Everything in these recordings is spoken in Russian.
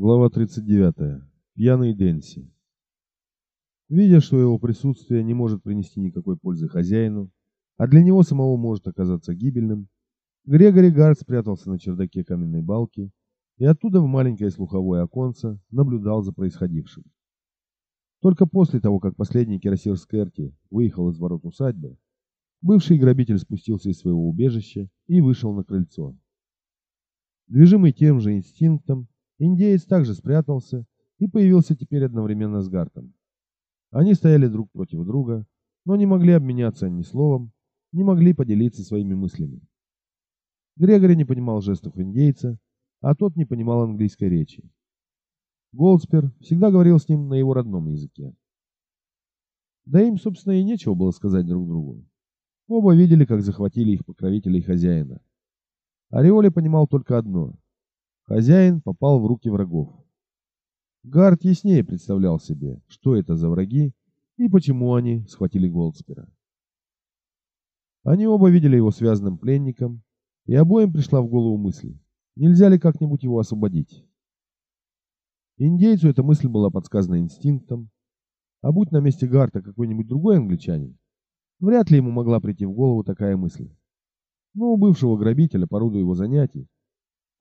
Глава 39. Пьяный Дэнси. Видя, что его присутствие не может принести никакой пользы хозяину, а для него самого может оказаться гибельным, Грегори Гард спрятался на чердаке каменной балки и оттуда в маленькое слуховое оконце наблюдал за происходившим. Только после того, как последний кирасир Скерти выехал из ворот усадьбы, бывший грабитель спустился из своего убежища и вышел на крыльцо. Движимый тем же инстинктом, Индеец также спрятался и появился теперь одновременно с Гартом. Они стояли друг против друга, но не могли обменяться ни словом, не могли поделиться своими мыслями. Грегори не понимал жестов индейца, а тот не понимал английской речи. Голдспер всегда говорил с ним на его родном языке. Да им, собственно, и нечего было сказать друг другу. Оба видели, как захватили их покровителей хозяина. Ореоли понимал только одно Хозяин попал в руки врагов. Гард яснее представлял себе, что это за враги и почему они схватили Голдспера. Они оба видели его связанным пленником, и обоим пришла в голову мысль, нельзя ли как-нибудь его освободить. Индейцу эта мысль была подсказана инстинктом, а будь на месте Гарта какой-нибудь другой англичанин, вряд ли ему могла прийти в голову такая мысль. Но у бывшего грабителя по роду его занятий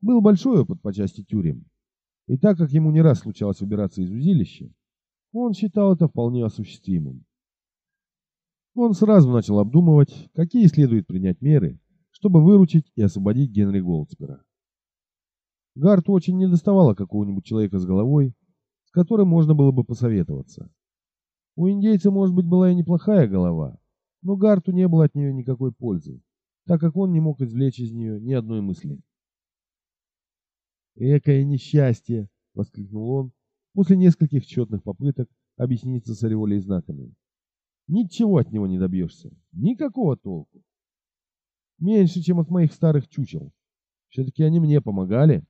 был большой опыт по части тюрем, и так как ему не раз случалось выбираться из узилища, он считал это вполне осуществимым. Он сразу начал обдумывать, какие следует принять меры, чтобы выручить и освободить Генри Голдспера. Гарту очень недоставало какого-нибудь человека с головой, с которым можно было бы посоветоваться. У индейца, может быть, была и неплохая голова, но Гарту не было от нее никакой пользы, так как он не мог извлечь из нее ни одной мысли. «Экое несчастье!» — воскликнул он после нескольких тщетных попыток объясниться с ореолей знаками. «Ничего от него не добьешься. Никакого толку. Меньше, чем от моих старых чучел. Все-таки они мне помогали.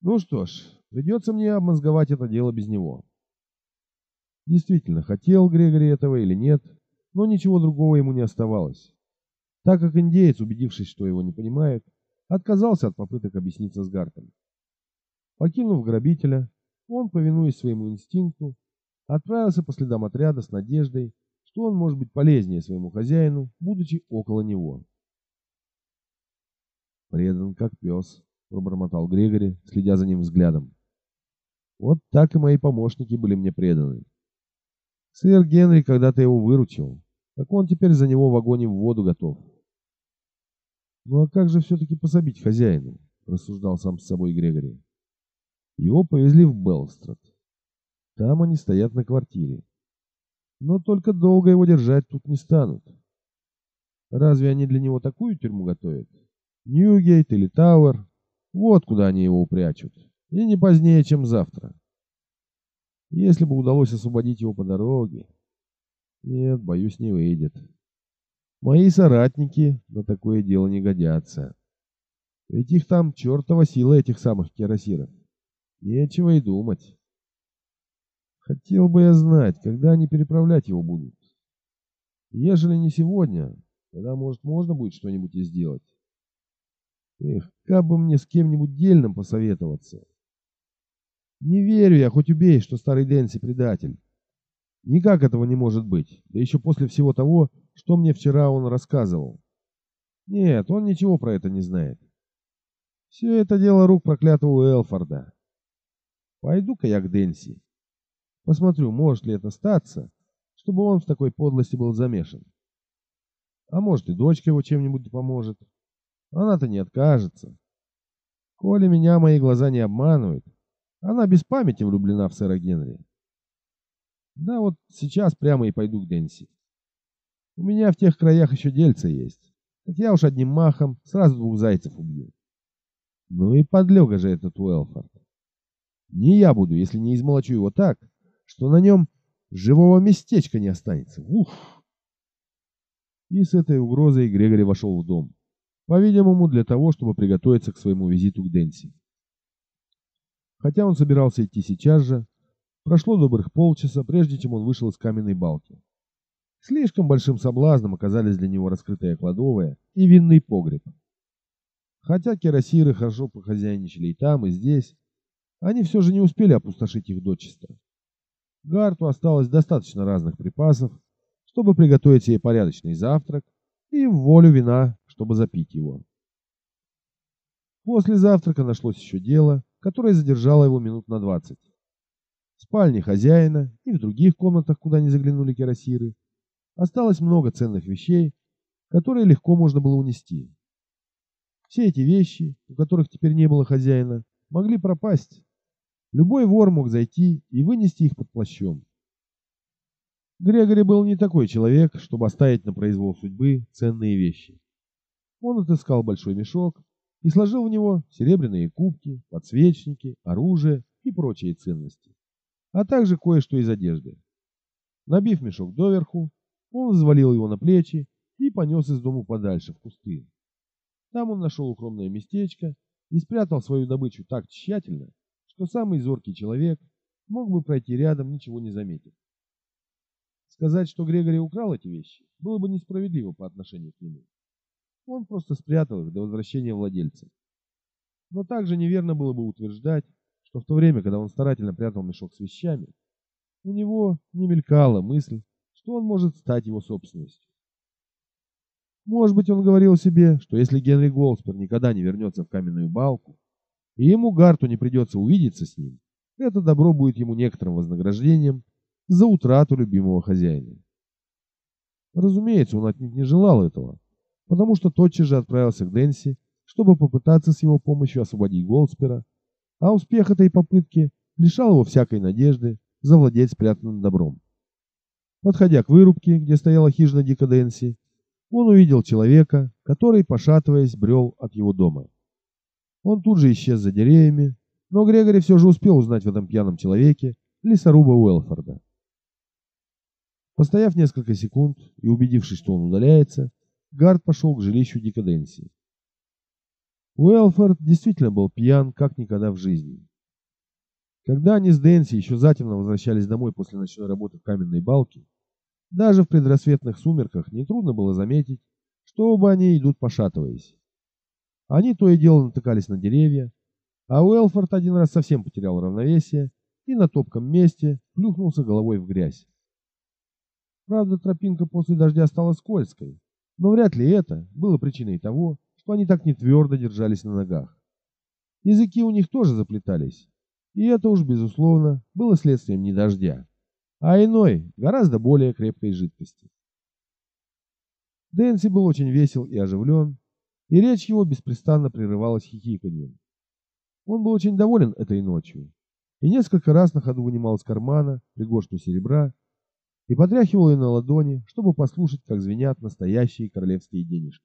Ну что ж, придется мне обмозговать это дело без него». Действительно, хотел Грегори этого или нет, но ничего другого ему не оставалось. Так как индеец, убедившись, что его не понимает, отказался от попыток объясниться с Гартом. Покинув грабителя, он, повинуясь своему инстинкту, отправился по следам отряда с надеждой, что он может быть полезнее своему хозяину, будучи около него. «Предан как пес», — пробормотал Грегори, следя за ним взглядом. «Вот так и мои помощники были мне преданы. Сэр Генри когда-то его выручил, так он теперь за него в огонь и в воду готов. «Ну а как же все-таки пособить хозяину?» – рассуждал сам с собой Грегори. Его повезли в Белстрад. Там они стоят на квартире. Но только долго его держать тут не станут. Разве они для него такую тюрьму готовят? Ньюгейт или Тауэр? Вот куда они его упрячут. И не позднее, чем завтра. Если бы удалось освободить его по дороге... Нет, боюсь, не выйдет. Мои соратники на такое дело не годятся. Ведь их там чертова сила этих самых кирасиров. Нечего и думать. Хотел бы я знать, когда они переправлять его будут. Ежели не сегодня, тогда, может, можно будет что-нибудь и сделать. Эх, как бы мне с кем-нибудь дельным посоветоваться. Не верю я, хоть убей, что старый Дэнси предатель. Никак этого не может быть, да еще после всего того, что мне вчера он рассказывал. Нет, он ничего про это не знает. Все это дело рук проклятого Элфорда. Пойду-ка я к Дэнси. Посмотрю, может ли это статься, чтобы он в такой подлости был замешан. А может и дочка его чем-нибудь поможет. Она-то не откажется. Коли меня мои глаза не обманывают, она без памяти влюблена в сэра Генри. Да вот сейчас прямо и пойду к Дэнси. У меня в тех краях еще дельца есть. Так я уж одним махом сразу двух зайцев убью. Ну и подлега же этот Уэлфорд. Не я буду, если не измолочу его так, что на нем живого местечка не останется. Ух! И с этой угрозой Грегори вошел в дом. По-видимому, для того, чтобы приготовиться к своему визиту к Дэнси. Хотя он собирался идти сейчас же, прошло добрых полчаса, прежде чем он вышел из каменной балки. Слишком большим соблазном оказались для него раскрытая кладовая и винный погреб. Хотя кирасиры хорошо похозяйничали и там, и здесь, они все же не успели опустошить их дочисто. Гарту осталось достаточно разных припасов, чтобы приготовить себе порядочный завтрак, и в волю вина, чтобы запить его. После завтрака нашлось еще дело, которое задержало его минут на двадцать. В спальне хозяина и в других комнатах, куда не заглянули кирасиры, осталось много ценных вещей, которые легко можно было унести. Все эти вещи, у которых теперь не было хозяина, могли пропасть. Любой вор мог зайти и вынести их под плащом. Грегори был не такой человек, чтобы оставить на произвол судьбы ценные вещи. Он отыскал большой мешок и сложил в него серебряные кубки, подсвечники, оружие и прочие ценности, а также кое-что из одежды. Набив мешок доверху, он взвалил его на плечи и понес из дому подальше, в кусты. Там он нашел укромное местечко и спрятал свою добычу так тщательно, что самый зоркий человек мог бы пройти рядом, ничего не заметив. Сказать, что Грегори украл эти вещи, было бы несправедливо по отношению к нему. Он просто спрятал их до возвращения владельца. Но также неверно было бы утверждать, что в то время, когда он старательно прятал мешок с вещами, у него не мелькала мысль, что он может стать его собственностью. Может быть, он говорил себе, что если Генри Голспер никогда не вернется в каменную балку, и ему Гарту не придется увидеться с ним, это добро будет ему некоторым вознаграждением за утрату любимого хозяина. Разумеется, он отнюдь не желал этого, потому что тотчас же отправился к Дэнси, чтобы попытаться с его помощью освободить Голспера, а успех этой попытки лишал его всякой надежды завладеть спрятанным добром. Подходя к вырубке, где стояла хижина Дика Дэнси, он увидел человека, который, пошатываясь, брел от его дома. Он тут же исчез за деревьями, но Грегори все же успел узнать в этом пьяном человеке лесоруба Уэлфорда. Постояв несколько секунд и убедившись, что он удаляется, Гард пошел к жилищу Дика Дэнси. Уэлфорд действительно был пьян, как никогда в жизни. Когда они с Дэнси еще затемно возвращались домой после ночной работы в каменной балке, даже в предрассветных сумерках нетрудно было заметить, что оба они идут пошатываясь. Они то и дело натыкались на деревья, а Уэлфорд один раз совсем потерял равновесие и на топком месте плюхнулся головой в грязь. Правда, тропинка после дождя стала скользкой, но вряд ли это было причиной того, что они так не твердо держались на ногах. Языки у них тоже заплетались, и это уж, безусловно, было следствием не дождя, а иной, гораздо более крепкой жидкости. Дэнси был очень весел и оживлен, и речь его беспрестанно прерывалась хихиканьем. Он был очень доволен этой ночью и несколько раз на ходу вынимал из кармана пригоршню серебра и потряхивал ее на ладони, чтобы послушать, как звенят настоящие королевские денежки.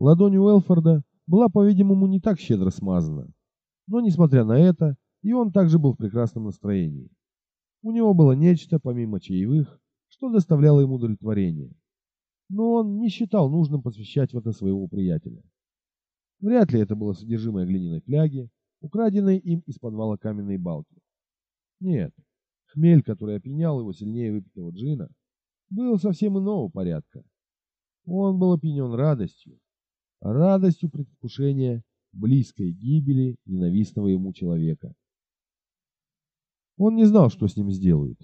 Ладонь Уэлфорда была, по-видимому, не так щедро смазана, но, несмотря на это, и он также был в прекрасном настроении. У него было нечто, помимо чаевых, что доставляло ему удовлетворение. Но он не считал нужным посвящать в это своего приятеля. Вряд ли это было содержимое глиняной фляги, украденной им из подвала каменной балки. Нет, хмель, который опьянял его сильнее выпитого джина, был совсем иного порядка. Он был опьянен радостью, радостью предвкушения близкой гибели ненавистного ему человека. Он не знал, что с ним сделают.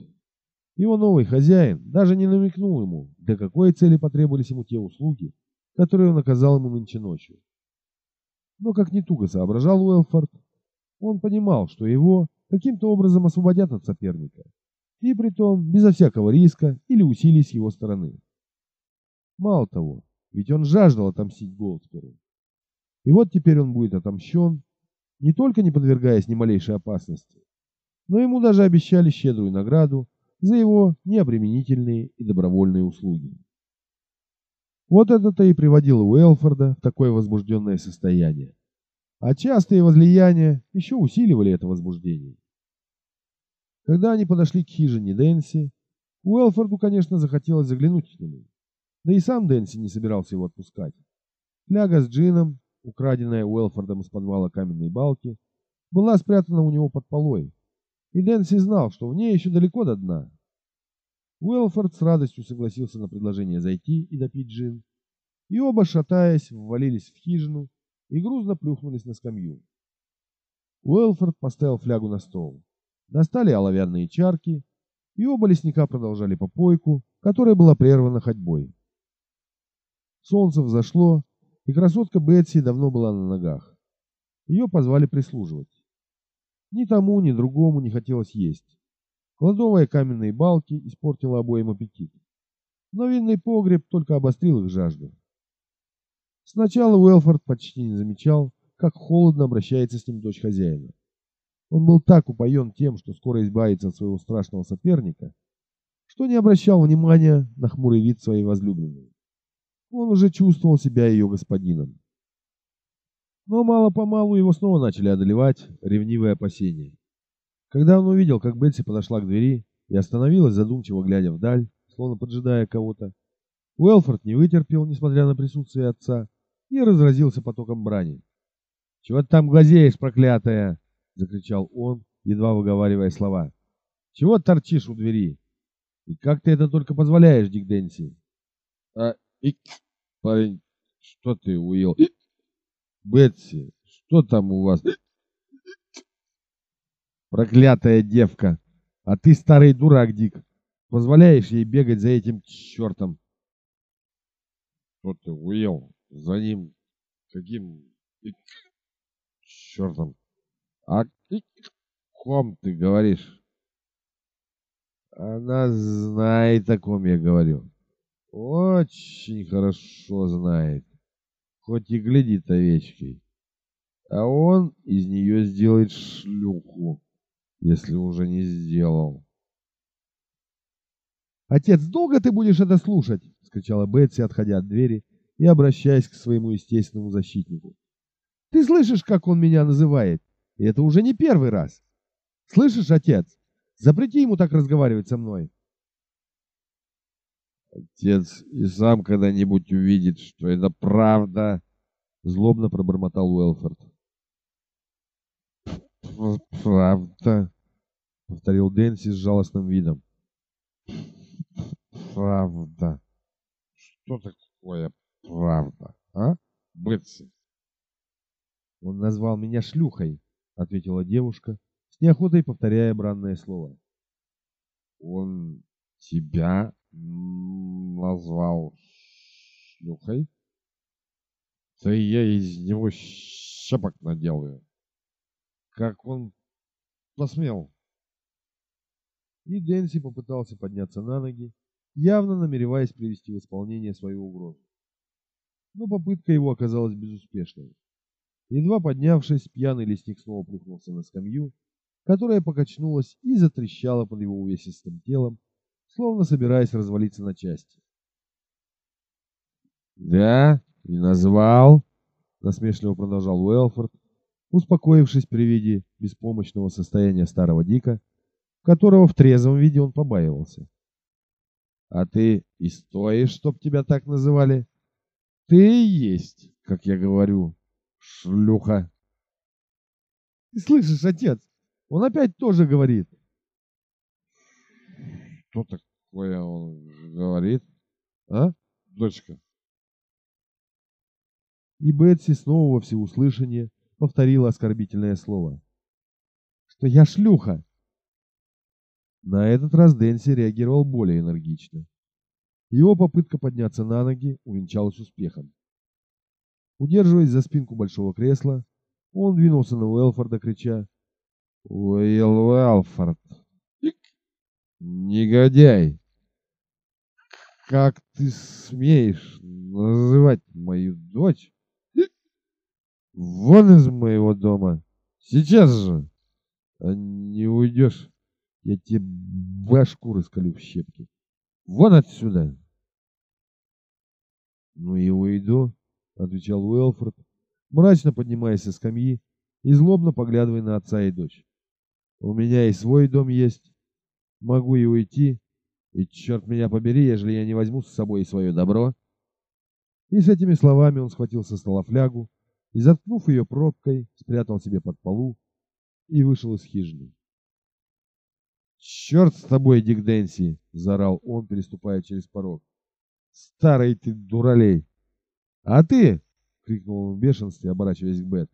Его новый хозяин даже не намекнул ему, для какой цели потребовались ему те услуги, которые он оказал ему нынче ночью. Но как не туго соображал Уэлфорд, он понимал, что его каким-то образом освободят от соперника, и притом безо всякого риска или усилий с его стороны. Мало того, ведь он жаждал отомстить Голдсперу. И вот теперь он будет отомщен, не только не подвергаясь ни малейшей опасности, но ему даже обещали щедрую награду за его необременительные и добровольные услуги. Вот это-то и приводило Уэлфорда в такое возбужденное состояние. А частые возлияния еще усиливали это возбуждение. Когда они подошли к хижине Дэнси, Уэлфорду, конечно, захотелось заглянуть к нему. Да и сам Дэнси не собирался его отпускать. Фляга с джином, украденная Уэлфордом из подвала каменной балки, была спрятана у него под полой, и Дэнси знал, что в ней еще далеко до дна. Уэлфорд с радостью согласился на предложение зайти и допить джин, и оба, шатаясь, ввалились в хижину и грузно плюхнулись на скамью. Уэлфорд поставил флягу на стол. Достали оловянные чарки, и оба лесника продолжали попойку, которая была прервана ходьбой. Солнце взошло, и красотка Бетси давно была на ногах. Ее позвали прислуживать. Ни тому, ни другому не хотелось есть. Кладовая каменные балки испортила обоим аппетит. Но винный погреб только обострил их жажду. Сначала Уэлфорд почти не замечал, как холодно обращается с ним дочь хозяина. Он был так упоен тем, что скоро избавится от своего страшного соперника, что не обращал внимания на хмурый вид своей возлюбленной. Он уже чувствовал себя ее господином. Но мало-помалу его снова начали одолевать ревнивые опасения. Когда он увидел, как Бетси подошла к двери и остановилась, задумчиво глядя вдаль, словно поджидая кого-то, Уэлфорд не вытерпел, несмотря на присутствие отца, и разразился потоком брани. «Чего ты там глазеешь, проклятая?» — закричал он, едва выговаривая слова. «Чего торчишь у двери? И как ты это только позволяешь, Дик Дэнси?» «А, и, парень, что ты, Уилл?» «Бетси, что там у вас?» «Проклятая девка! А ты старый дурак, Дик! Позволяешь ей бегать за этим чертом!» «Что ты, Уилл? За ним каким чертом?» А ком ты говоришь? Она знает, о ком я говорю. Очень хорошо знает. Хоть и глядит овечкой. А он из нее сделает шлюху, если уже не сделал. «Отец, долго ты будешь это слушать?» — скричала Бетси, отходя от двери и обращаясь к своему естественному защитнику. «Ты слышишь, как он меня называет? И это уже не первый раз. Слышишь, отец? Запрети ему так разговаривать со мной. Отец и сам когда-нибудь увидит, что это правда, злобно пробормотал Уэлфорд. Правда, повторил Дэнси с жалостным видом. Правда. Что такое правда, а, Бетси? Он назвал меня шлюхой, — ответила девушка, с неохотой повторяя бранное слово. «Он тебя назвал шлюхой? Да я из него щепок наделаю. Как он посмел?» И Дэнси попытался подняться на ноги, явно намереваясь привести в исполнение свою угрозу. Но попытка его оказалась безуспешной. Едва поднявшись, пьяный лесник снова плюхнулся на скамью, которая покачнулась и затрещала под его увесистым телом, словно собираясь развалиться на части. «Да, и назвал», — насмешливо продолжал Уэлфорд, успокоившись при виде беспомощного состояния старого Дика, которого в трезвом виде он побаивался. «А ты и стоишь, чтоб тебя так называли? Ты и есть, как я говорю, шлюха. Ты слышишь, отец? Он опять тоже говорит. Что такое он говорит? А, дочка? И Бетси снова во всеуслышание повторила оскорбительное слово. Что я шлюха. На этот раз Дэнси реагировал более энергично. Его попытка подняться на ноги увенчалась успехом. Удерживаясь за спинку большого кресла, он двинулся на Уэлфорда, крича «Уилл Уэлфорд! Негодяй! Как ты смеешь называть мою дочь? Вон из моего дома! Сейчас же! А не уйдешь, я тебе башку раскалю в щепки! Вон отсюда!» «Ну и уйду», — отвечал Уэлфорд, мрачно поднимаясь со скамьи и злобно поглядывая на отца и дочь. «У меня и свой дом есть. Могу и уйти, и черт меня побери, ежели я не возьму с собой и свое добро». И с этими словами он схватил со стола флягу и, заткнув ее пробкой, спрятал себе под полу и вышел из хижины. «Черт с тобой, Дик Дэнси!» — заорал он, переступая через порог. «Старый ты дуралей! «А ты!» — крикнул он в бешенстве, оборачиваясь к Бет.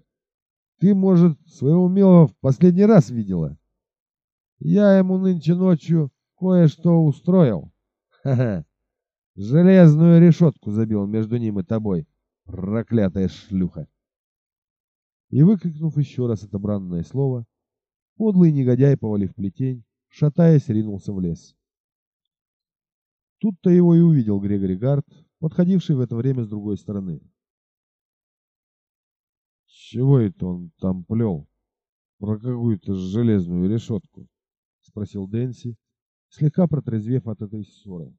ты, может, своего милого в последний раз видела? Я ему нынче ночью кое-что устроил. Ха-ха. Железную решетку забил между ним и тобой, проклятая шлюха. И выкрикнув еще раз это бранное слово, подлый негодяй, повалив плетень, шатаясь, ринулся в лес. Тут-то его и увидел Грегори Гард, подходивший в это время с другой стороны. «Чего это он там плел? Про какую-то железную решетку?» — спросил Дэнси, слегка протрезвев от этой ссоры.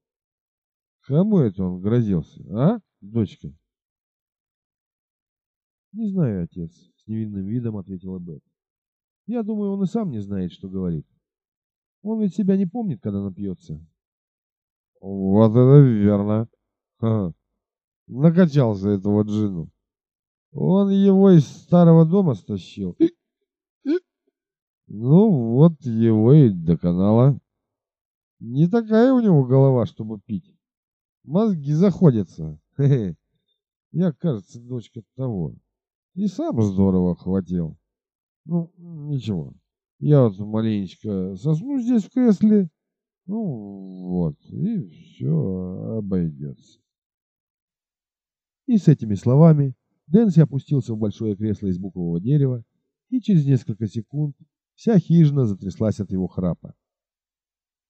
«Кому это он грозился, а, дочка?» «Не знаю, отец», — с невинным видом ответила Бет. «Я думаю, он и сам не знает, что говорит. Он ведь себя не помнит, когда напьется». «Вот это верно. Ха. Накачался этого джину. Он его из старого дома стащил. Ну, вот его и канала. Не такая у него голова, чтобы пить. Мозги заходятся. Хе -хе. Я, кажется, дочка того. И сам здорово хватил. Ну, ничего. Я вот маленечко сосну здесь в кресле. Ну, вот. И все обойдется. И с этими словами Дэнси опустился в большое кресло из букового дерева, и через несколько секунд вся хижина затряслась от его храпа.